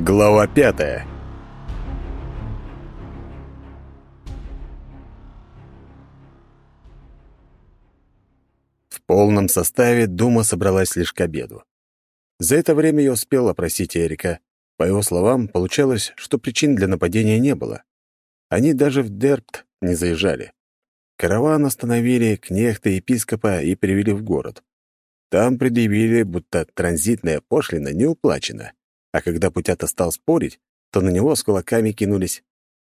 Глава пятая В полном составе Дума собралась лишь к обеду. За это время я успел опросить Эрика. По его словам, получалось, что причин для нападения не было. Они даже в Дерпт не заезжали. Караван остановили кнехты епископа и привели в город. Там предъявили, будто транзитная пошлина не уплачена. А когда Путята стал спорить, то на него с кулаками кинулись.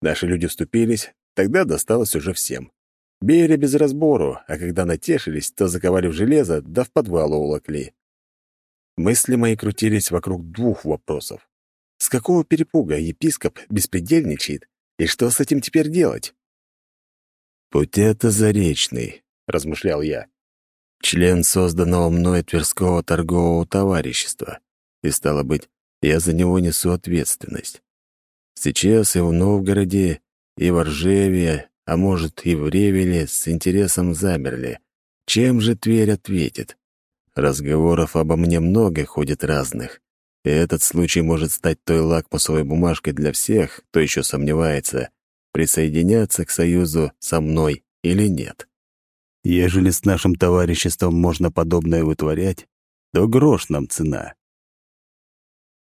Наши люди вступились, тогда досталось уже всем. Били без разбору, а когда натешились, то заковали в железо, да в подвал улокли. Мысли мои крутились вокруг двух вопросов. С какого перепуга епископ беспредельничает, и что с этим теперь делать? «Путята Заречный», — размышлял я. Член созданного мной Тверского торгового товарищества. И, стало быть, я за него несу ответственность. Сейчас и в Новгороде, и в Ржеве, а может, и в Ревеле с интересом замерли. Чем же Тверь ответит? Разговоров обо мне много ходит разных. И этот случай может стать той лакмусовой бумажкой для всех, кто еще сомневается, присоединяться к союзу со мной или нет. Ежели с нашим товариществом можно подобное вытворять, то грош нам цена.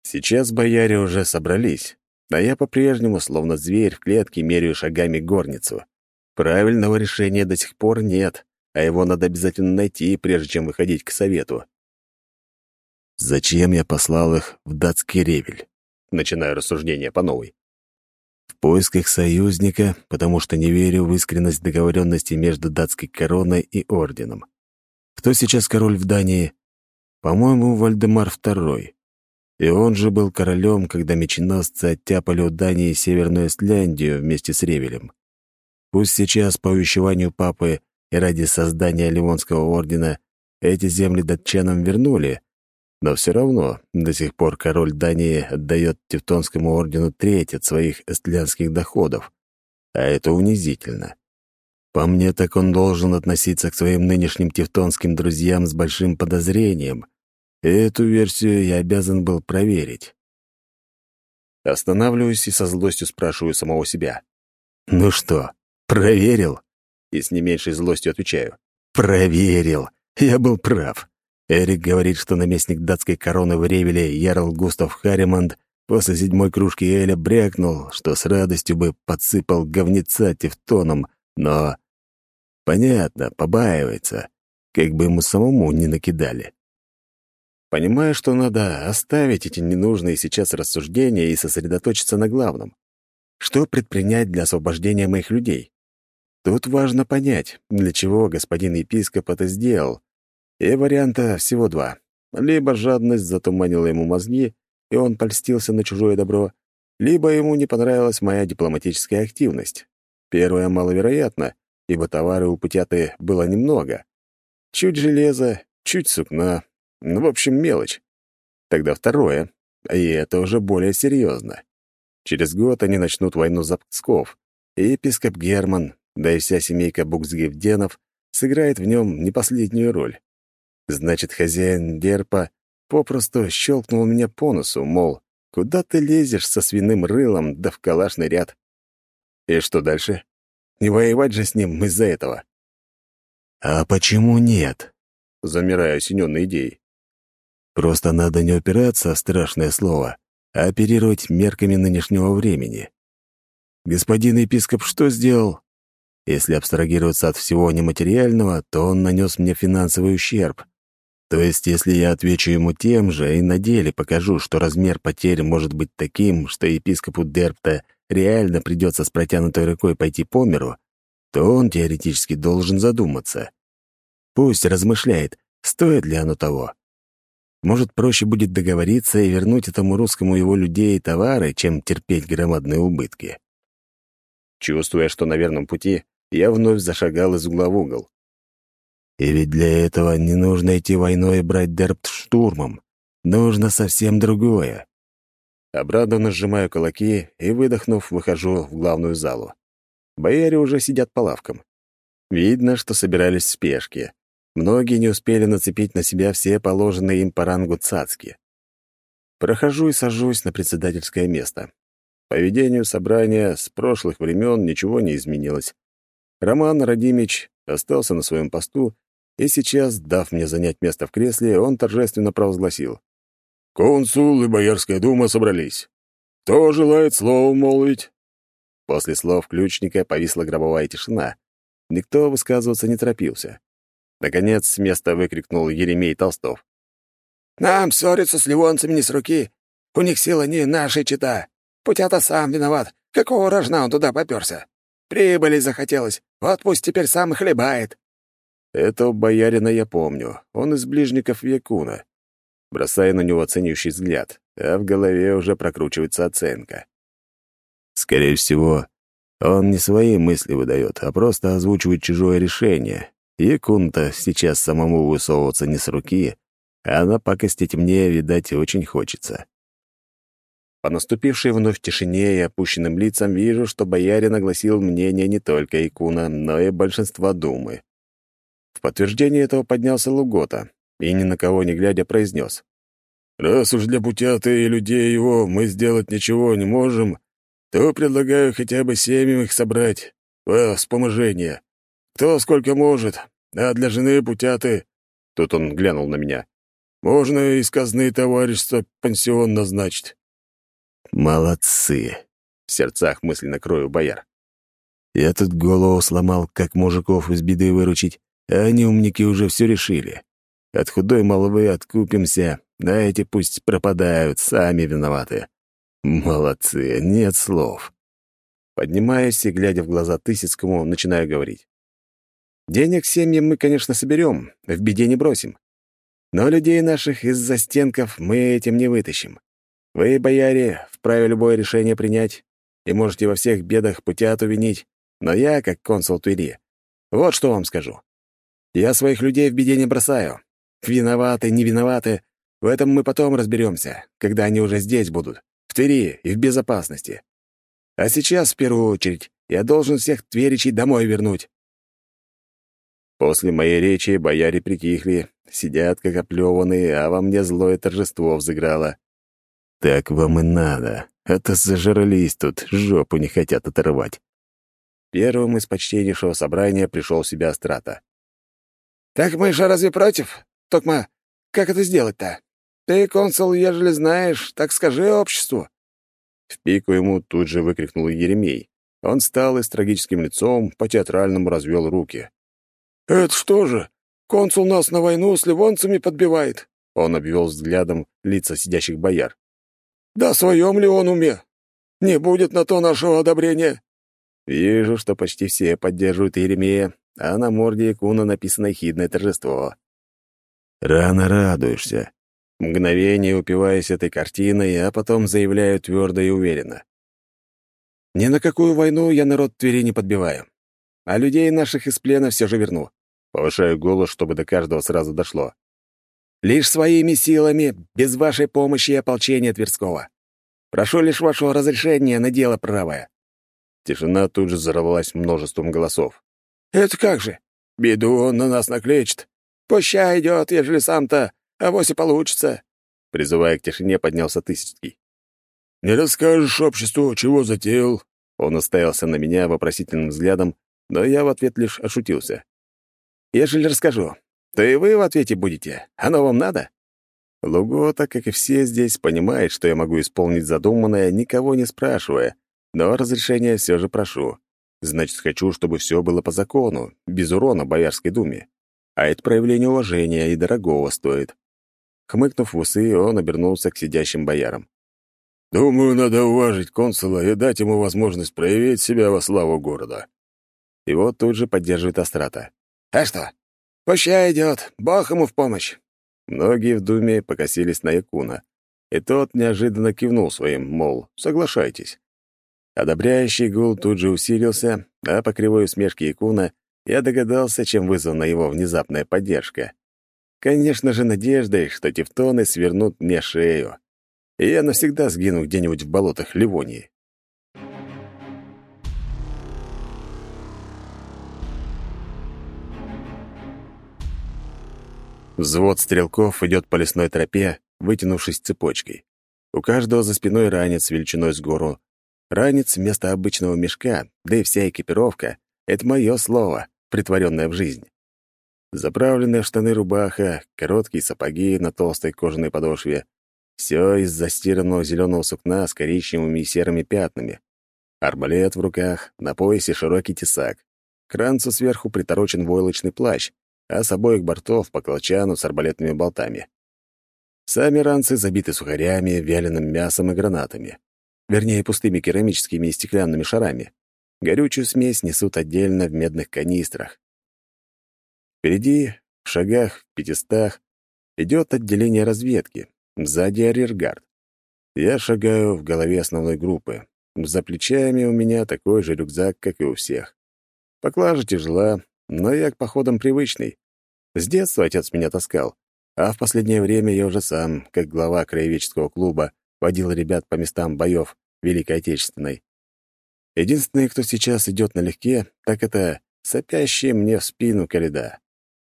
Сейчас бояре уже собрались, а я по-прежнему, словно зверь в клетке, меряю шагами горницу. Правильного решения до сих пор нет, а его надо обязательно найти, прежде чем выходить к совету. Зачем я послал их в датский ревель? Начинаю рассуждение по новой. В поисках союзника, потому что не верю в искренность договоренности между датской короной и орденом. Кто сейчас король в Дании? По-моему, Вальдемар II. И он же был королем, когда меченосцы оттяпали у Дании Северную Исляндию вместе с Ревелем. Пусть сейчас, по увещеванию папы и ради создания Ливонского ордена, эти земли датчанам вернули, но все равно до сих пор король Дании отдает Тевтонскому ордену треть от своих эстлянских доходов, а это унизительно. По мне, так он должен относиться к своим нынешним тевтонским друзьям с большим подозрением — Эту версию я обязан был проверить. Останавливаюсь и со злостью спрашиваю самого себя. «Ну что, проверил?» И с не меньшей злостью отвечаю. «Проверил. Я был прав. Эрик говорит, что наместник датской короны в Ревеле Ярл Густав Харриманд после седьмой кружки Эля брякнул, что с радостью бы подсыпал говнеца тефтоном, но... Понятно, побаивается, как бы ему самому не накидали. Понимаю, что надо оставить эти ненужные сейчас рассуждения и сосредоточиться на главном. Что предпринять для освобождения моих людей? Тут важно понять, для чего господин епископ это сделал. И варианта всего два. Либо жадность затуманила ему мозги, и он польстился на чужое добро, либо ему не понравилась моя дипломатическая активность. Первое маловероятно, ибо товары у путяты было немного. Чуть железа, чуть сукна, ну, в общем, мелочь. Тогда второе, и это уже более серьезно. Через год они начнут войну за Псков, и епископ Герман, да и вся семейка Буксгевденов сыграет в нем не последнюю роль. Значит, хозяин Дерпа попросту щелкнул меня по носу, мол, куда ты лезешь со свиным рылом да в калашный ряд? И что дальше? Не воевать же с ним из-за этого. «А почему нет?» Замираю осенённой идеей. Просто надо не упираться страшное слово, а оперировать мерками нынешнего времени. Господин епископ что сделал? Если абстрагироваться от всего нематериального, то он нанес мне финансовый ущерб. То есть, если я отвечу ему тем же и на деле покажу, что размер потерь может быть таким, что епископу Дерпта реально придется с протянутой рукой пойти по миру, то он теоретически должен задуматься. Пусть размышляет, стоит ли оно того. Может, проще будет договориться и вернуть этому русскому его людей и товары, чем терпеть громадные убытки. Чувствуя, что на верном пути, я вновь зашагал из угла в угол. И ведь для этого не нужно идти войной и брать Дерпт штурмом. Нужно совсем другое. Обрадованно сжимаю кулаки и, выдохнув, выхожу в главную залу. Бояре уже сидят по лавкам. Видно, что собирались в спешке. Многие не успели нацепить на себя все положенные им по рангу цацки. Прохожу и сажусь на председательское место. По ведению собрания с прошлых времен ничего не изменилось. Роман Радимич остался на своем посту, и сейчас, дав мне занять место в кресле, он торжественно провозгласил. «Консул и Боярская дума собрались. Кто желает слово молвить?» После слов ключника повисла гробовая тишина. Никто высказываться не торопился. Наконец, с места выкрикнул Еремей Толстов. «Нам ссориться с ливонцами не с руки. У них сила не нашей чита. Путята сам виноват. Какого рожна он туда попёрся? Прибыли захотелось. Вот пусть теперь сам и хлебает». Этого боярина я помню. Он из ближников Якуна. Бросаю на него оценивающий взгляд, а в голове уже прокручивается оценка. Скорее всего, он не свои мысли выдает, а просто озвучивает чужое решение. Якун-то сейчас самому высовываться не с руки, а напакостить мне, видать, очень хочется. По наступившей вновь тишине и опущенным лицам вижу, что боярин огласил мнение не только Икуна, но и большинства думы. В подтверждение этого поднялся Лугота и, ни на кого не глядя, произнес. «Раз уж для путяты и людей его мы сделать ничего не можем, то предлагаю хотя бы семьям их собрать во вспоможение. Кто сколько может, а для жены путяты...» Тут он глянул на меня. «Можно из казны товарищества пансион назначить». «Молодцы!» — в сердцах мысленно крою бояр. «Я тут голову сломал, как мужиков из беды выручить, а они, умники, уже все решили. От худой молвы откупимся, а эти пусть пропадают, сами виноваты. Молодцы, нет слов». Поднимаясь и, глядя в глаза Тысяцкому, начинаю говорить. «Денег семьям мы, конечно, соберем, в беде не бросим. Но людей наших из за стенков мы этим не вытащим. Вы, бояре, вправе любое решение принять и можете во всех бедах путят винить, но я, как консул Твери, вот что вам скажу. Я своих людей в беде не бросаю. Виноваты, не виноваты, в этом мы потом разберемся, когда они уже здесь будут, в Твери и в безопасности. А сейчас, в первую очередь, я должен всех тверичей домой вернуть. После моей речи бояре притихли, сидят как оплеванные, а во мне злое торжество взыграло. Так вам и надо. Это зажрались тут, жопу не хотят оторвать. Первым из почтеннейшего собрания пришел в себя Страта. «Так мы же разве против? Токма, как это сделать-то? Ты, консул, ежели знаешь, так скажи обществу». В пику ему тут же выкрикнул Еремей. Он встал и с трагическим лицом по-театральному развел руки. «Это что же? Консул нас на войну с ливонцами подбивает?» Он обвел взглядом лица сидящих бояр. Да своем ли он уме? Не будет на то нашего одобрения. Вижу, что почти все поддерживают Еремея, а на морде Якуна написано хидное торжество. Рано радуешься. Мгновение упиваясь этой картиной, а потом заявляю твердо и уверенно. Ни на какую войну я народ Твери не подбиваю. А людей наших из плена все же верну. Повышаю голос, чтобы до каждого сразу дошло. Лишь своими силами, без вашей помощи и ополчения Тверского. Прошу лишь вашего разрешения на дело правое». Тишина тут же взорвалась множеством голосов. «Это как же? Беду он на нас накличет. Пуща идет, ежели сам-то, авось и получится». Призывая к тишине, поднялся Тысячский. «Не расскажешь обществу, чего затеял?» Он оставился на меня вопросительным взглядом, но я в ответ лишь ошутился. «Ежели расскажу, то и вы в ответе будете. Оно вам надо?» Лугота, как и все здесь, понимает, что я могу исполнить задуманное, никого не спрашивая, но разрешения все же прошу. Значит, хочу, чтобы все было по закону, без урона Боярской думе. А это проявление уважения и дорогого стоит. Хмыкнув в усы, он обернулся к сидящим боярам. «Думаю, надо уважить консула и дать ему возможность проявить себя во славу города». Его тут же поддерживает Астрата. «А что, «Пущай идет, Бог ему в помощь!» Многие в думе покосились на Якуна, и тот неожиданно кивнул своим, мол, соглашайтесь. Одобряющий гул тут же усилился, а по кривой усмешке Якуна я догадался, чем вызвана его внезапная поддержка. Конечно же, надеждой, что тевтоны свернут мне шею, и я навсегда сгину где-нибудь в болотах Ливонии. Взвод стрелков идет по лесной тропе, вытянувшись цепочкой. У каждого за спиной ранец величиной с гору. Ранец вместо обычного мешка, да и вся экипировка — это мое слово, притворенное в жизнь. Заправленная в штаны рубаха, короткие сапоги на толстой кожаной подошве. Все из застиранного зеленого сукна с коричневыми и серыми пятнами. Арбалет в руках, на поясе широкий тесак. К ранцу сверху приторочен войлочный плащ, а с обоих бортов по колчану с арбалетными болтами. Сами ранцы забиты сухарями, вяленым мясом и гранатами. Вернее, пустыми керамическими и стеклянными шарами. Горючую смесь несут отдельно в медных канистрах. Впереди, в шагах, в пятистах, идет отделение разведки. Сзади арьергард. Я шагаю в голове основной группы. За плечами у меня такой же рюкзак, как и у всех. Поклажа тяжела, но я к походам привычный. С детства отец меня таскал, а в последнее время я уже сам, как глава краеведческого клуба, водил ребят по местам боев Великой Отечественной. Единственный, кто сейчас идет налегке, так это сопящий мне в спину Каледа.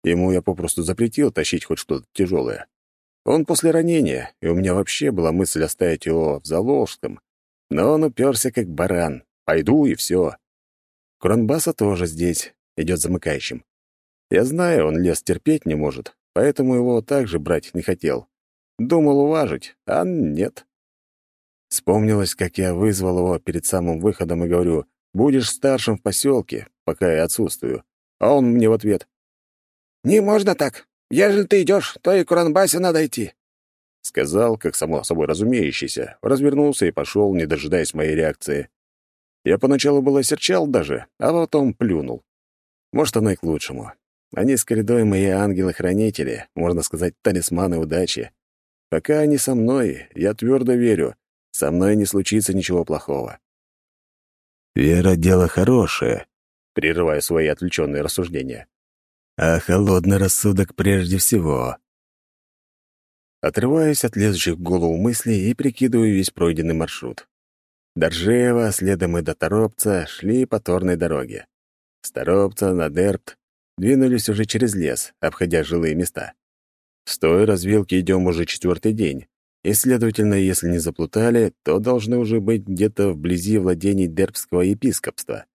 Ему я попросту запретил тащить хоть что-то тяжелое. Он после ранения, и у меня вообще была мысль оставить его в Заволжском, но он уперся как баран. Пойду, и все. Кронбаса тоже здесь, идет замыкающим. Я знаю, он лес терпеть не может, поэтому его также брать не хотел. Думал уважить, а нет. Вспомнилось, как я вызвал его перед самым выходом и говорю, «Будешь старшим в поселке, пока я отсутствую». А он мне в ответ, «Не можно так. Ежели ты идешь, то и Куранбасе надо идти. Сказал, как само собой разумеющийся, развернулся и пошел, не дожидаясь моей реакции. Я поначалу было серчал даже, а потом плюнул. Может, оно и к лучшему. Они с коридой мои ангелы-хранители, можно сказать, талисманы удачи. Пока они со мной, я твердо верю, со мной не случится ничего плохого. «Вера — дело хорошее», — прерывая свои отвлеченные рассуждения. «А холодный рассудок прежде всего. Отрываюсь от лезущих в голову мыслей и прикидываю весь пройденный маршрут. До Ржева, следом и до Торопца шли по торной дороге. С Торопца на Дерпт двинулись уже через лес, обходя жилые места. С той развилки идем уже четвертый день, и, следовательно, если не заплутали, то должны уже быть где-то вблизи владений Дербского епископства.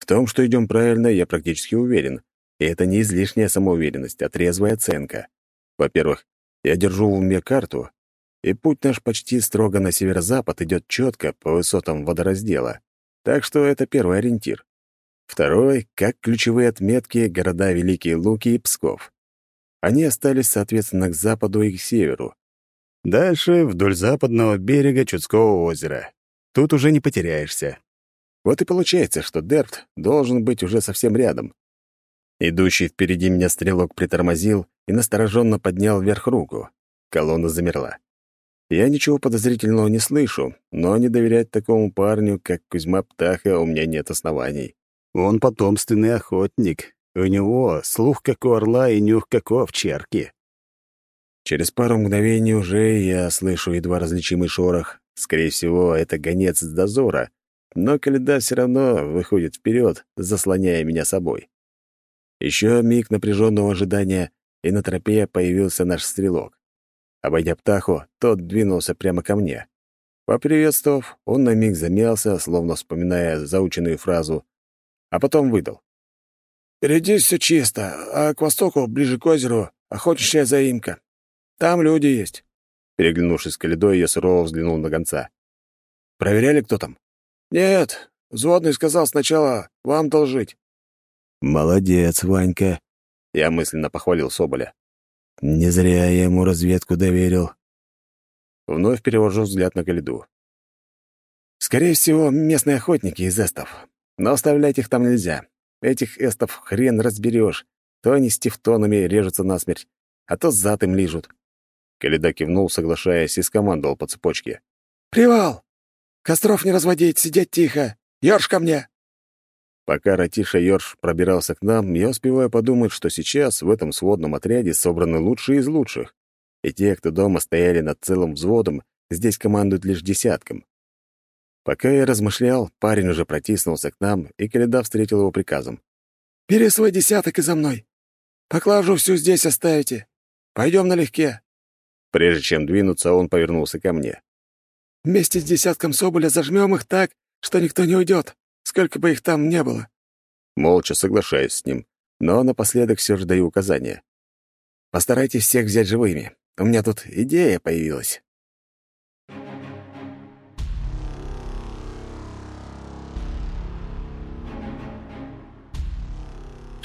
В том, что идем правильно, я практически уверен, и это не излишняя самоуверенность, а трезвая оценка. Во-первых, я держу в уме карту, и путь наш почти строго на северо-запад идет четко по высотам водораздела. Так что это первый ориентир. Второй — как ключевые отметки города Великие Луки и Псков. Они остались, соответственно, к западу и к северу. Дальше вдоль западного берега Чудского озера. Тут уже не потеряешься. Вот и получается, что Дерпт должен быть уже совсем рядом. Идущий впереди меня стрелок притормозил и настороженно поднял вверх руку. Колонна замерла. Я ничего подозрительного не слышу, но не доверять такому парню, как Кузьма Птаха, у меня нет оснований. Он потомственный охотник. У него слух, как у орла, и нюх, как у овчарки. Через пару мгновений уже я слышу едва различимый шорох. Скорее всего, это гонец с дозора, но Каледа все равно выходит вперед, заслоняя меня собой. Еще миг напряженного ожидания, и на тропе появился наш стрелок. Обойдя птаху, тот двинулся прямо ко мне. Поприветствовав, он на миг замялся, словно вспоминая заученную фразу, а потом выдал. «Впереди все чисто, а к востоку, ближе к озеру, охотничья заимка. Там люди есть». Переглянувшись с Каледой, я сурово взглянул на гонца. «Проверяли, кто там?» «Нет, взводный сказал сначала вам должить. «Молодец, Ванька!» Я мысленно похвалил Соболя. «Не зря я ему разведку доверил». Вновь перевожу взгляд на Калиду. «Скорее всего, местные охотники из эстов. Но оставлять их там нельзя. Этих эстов хрен разберешь. То они с тефтонами режутся насмерть, а то зад им лижут». Калида кивнул, соглашаясь, и скомандовал по цепочке. «Привал! Костров не разводить, сидеть тихо! Ёрш ко мне!» Пока Ратиша Йорш пробирался к нам, я успеваю подумать, что сейчас в этом сводном отряде собраны лучшие из лучших. И те, кто дома стояли над целым взводом, здесь командуют лишь десятком. Пока я размышлял, парень уже протиснулся к нам, и Каледа встретил его приказом. «Бери свой десяток и за мной. Поклажу всю здесь оставите. Пойдем налегке». Прежде чем двинуться, он повернулся ко мне. Вместе с десятком Соболя зажмем их так, что никто не уйдет, сколько бы их там не было». Молча соглашаюсь с ним, но напоследок все же даю указания. «Постарайтесь всех взять живыми. У меня тут идея появилась».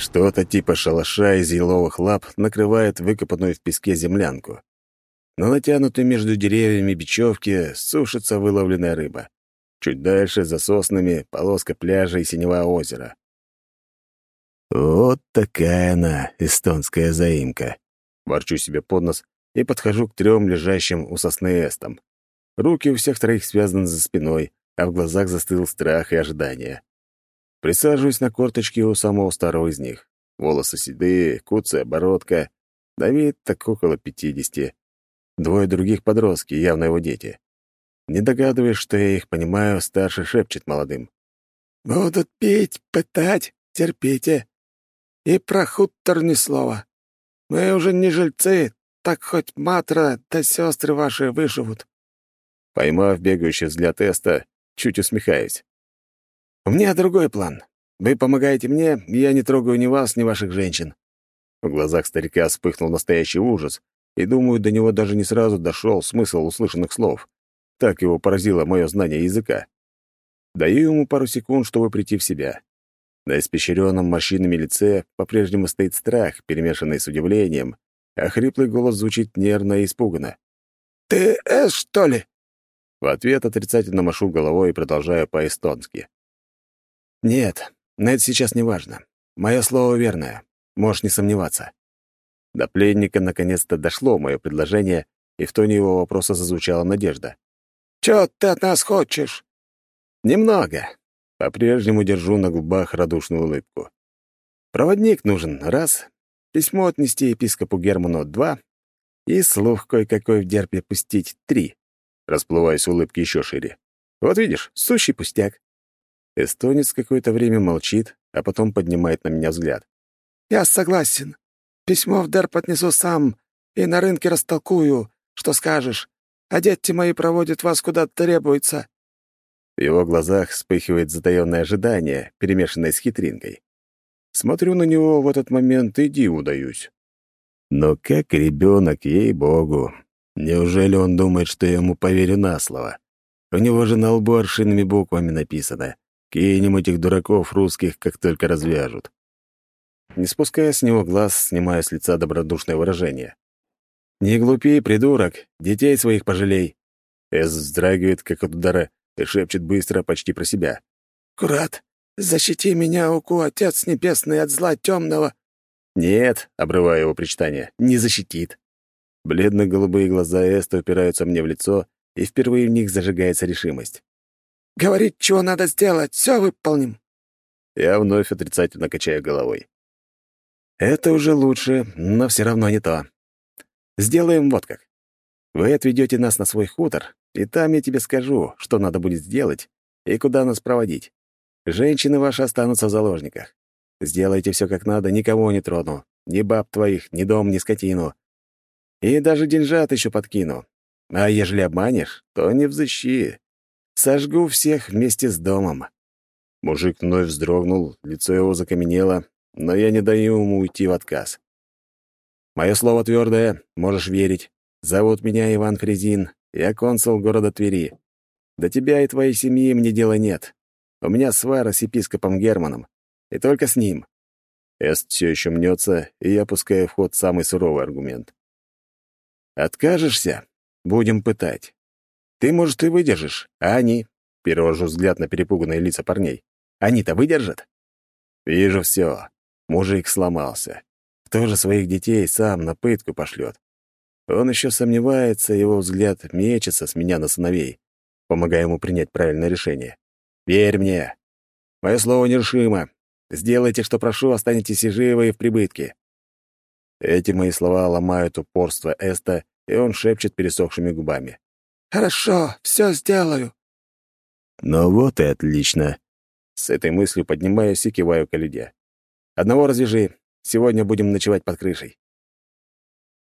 Что-то типа шалаша из еловых лап накрывает выкопанную в песке землянку. На натянутой между деревьями бечевке сушится выловленная рыба. Чуть дальше, за соснами, полоска пляжа и синего озера. Вот такая она, эстонская заимка. Ворчу себе под нос и подхожу к трем лежащим у сосны эстам. Руки у всех троих связаны за спиной, а в глазах застыл страх и ожидание. Присаживаюсь на корточки у самого старого из них. Волосы седые, куцая бородка. На вид так около пятидесяти. Двое других подростки, явно его дети. Не догадываясь, что я их понимаю, старший шепчет молодым. «Будут пить, пытать, терпите. И про хутор ни слова. Мы уже не жильцы, так хоть матра да сестры ваши выживут». Поймав бегающий взгляд Эста, чуть усмехаясь. «У меня другой план. Вы помогаете мне, и я не трогаю ни вас, ни ваших женщин». В глазах старика вспыхнул настоящий ужас, и, думаю, до него даже не сразу дошел смысл услышанных слов. Так его поразило мое знание языка. Даю ему пару секунд, чтобы прийти в себя. На испещренном морщинами лице по-прежнему стоит страх, перемешанный с удивлением, а хриплый голос звучит нервно и испуганно. «Ты Эс, что ли?» В ответ отрицательно машу головой и продолжаю по-эстонски. «Нет, но это сейчас не важно. Мое слово верное. Можешь не сомневаться». До пленника наконец-то дошло мое предложение, и в тоне его вопроса зазвучала надежда. «Чё ты от нас хочешь?» «Немного». По-прежнему держу на губах радушную улыбку. «Проводник нужен — раз, письмо отнести епископу Герману — два, и слух кое-какой в дерпе пустить — три». Расплываясь улыбки еще шире. «Вот видишь, сущий пустяк. Эстонец какое-то время молчит, а потом поднимает на меня взгляд. «Я согласен. Письмо в Дерп отнесу сам и на рынке растолкую, что скажешь. А дети мои проводят вас куда требуется». В его глазах вспыхивает затаённое ожидание, перемешанное с хитринкой. Смотрю на него в этот момент и диву даюсь. Но как ребенок, ей-богу. Неужели он думает, что я ему поверю на слово? У него же на лбу аршинными буквами написано Кинем этих дураков русских, как только развяжут. Не спуская с него глаз, снимая с лица добродушное выражение. «Не глупи, придурок, детей своих пожалей!» Эс вздрагивает, как от удара, и шепчет быстро, почти про себя. «Курат, защити меня, Уку, Отец Небесный, от зла темного!» «Нет», — обрываю его причитание, — «не защитит». Бледно-голубые глаза Эста упираются мне в лицо, и впервые в них зажигается решимость. Говорит, чего надо сделать, все выполним». Я вновь отрицательно качаю головой. «Это уже лучше, но все равно не то. Сделаем вот как. Вы отведете нас на свой хутор, и там я тебе скажу, что надо будет сделать и куда нас проводить. Женщины ваши останутся в заложниках. Сделайте все как надо, никого не трону. Ни баб твоих, ни дом, ни скотину. И даже деньжат еще подкину. А ежели обманешь, то не взыщи. Сожгу всех вместе с домом». Мужик вновь вздрогнул, лицо его закаменело, но я не даю ему уйти в отказ. Мое слово твердое, можешь верить. Зовут меня Иван Фрезин, я консул города Твери. До тебя и твоей семьи мне дела нет. У меня свара с епископом Германом, и только с ним. Эст все еще мнется, и я пускаю в ход самый суровый аргумент. Откажешься? Будем пытать. Ты, может, и выдержишь, а они...» Перевожу взгляд на перепуганные лица парней. «Они-то выдержат?» «Вижу все. Мужик сломался. Кто же своих детей сам на пытку пошлет? Он еще сомневается, его взгляд мечется с меня на сыновей, помогая ему принять правильное решение. Верь мне. Мое слово нерушимо. Сделайте, что прошу, останетесь и живы, и в прибытке. Эти мои слова ломают упорство Эста, и он шепчет пересохшими губами. «Хорошо, все сделаю». «Ну вот и отлично». С этой мыслью поднимаюсь и киваю к Одного развяжи. Сегодня будем ночевать под крышей.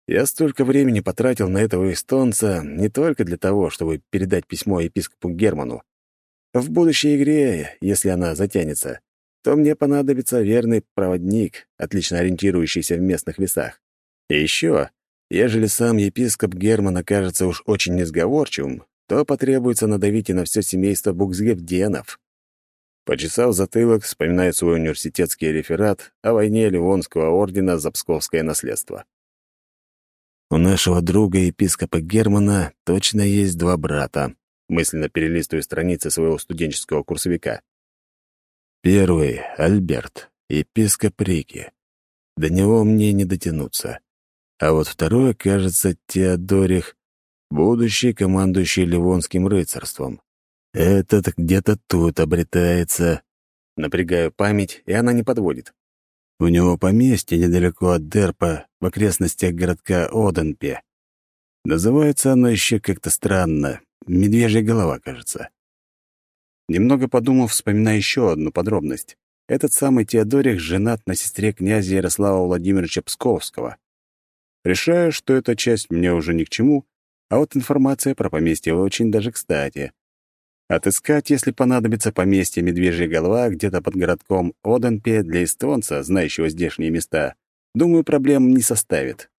Я столько времени потратил на этого эстонца не только для того, чтобы передать письмо епископу Герману. В будущей игре, если она затянется, то мне понадобится верный проводник, отлично ориентирующийся в местных лесах. И еще, ежели сам епископ Герман окажется уж очень несговорчивым, то потребуется надавить и на все семейство Буксгевденов. Почесав затылок, вспоминая свой университетский реферат о войне Ливонского ордена за псковское наследство. У нашего друга епископа Германа точно есть два брата, мысленно перелистывая страницы своего студенческого курсовика. Первый — Альберт, епископ Рики. До него мне не дотянуться. А вот второй, кажется, Теодорих, будущий командующий Ливонским рыцарством. Этот где-то тут обретается. Напрягаю память, и она не подводит. У него поместье недалеко от Дерпа, в окрестностях городка Оденпе. Называется оно еще как-то странно. Медвежья голова, кажется. Немного подумав, вспоминаю еще одну подробность. Этот самый Теодорих женат на сестре князя Ярослава Владимировича Псковского. Решаю, что эта часть мне уже ни к чему, а вот информация про поместье очень даже кстати. Отыскать, если понадобится, поместье Медвежья голова где-то под городком Оденпе для эстонца, знающего здешние места, думаю, проблем не составит.